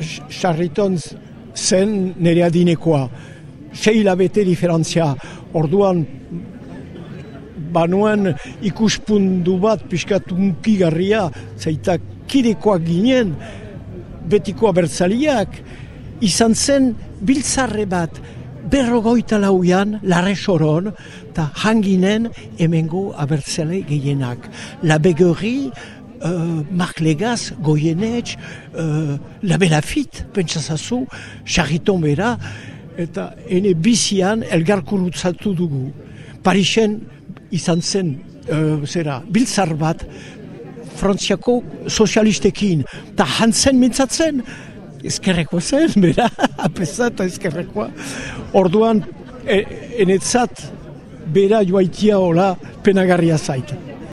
sarriton zen nire adinekoa. Sei labete diferentzia. Orduan, banuen ikuspundu bat piskat unkigarria, zaita kidekoak ginen, betiko abertzaliak, izan zen biltzarre bat, berrogoita lauian, larre soron, eta hanginen emengo abertzale gehienak. La begori, uh, Mark Legaz, Goyenetx, uh, La Belafit, pentsazazu, Charriton bera, eta ene bizian elgarkurutzatu dugu. Parisen izan zen, uh, zera, biltzar bat, frantziako sozialistekin, eta hantzen mintzatzen, ezkerreko zen, bera, apesat ezkerrekoa. Orduan, e, enetzat, bera joaitia hola penagarria zait.